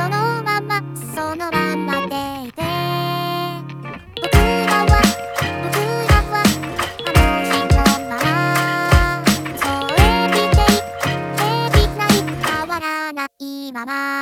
そのままそのままでいて。僕らは僕らはこの日のまま。そうえていない変わらないまま。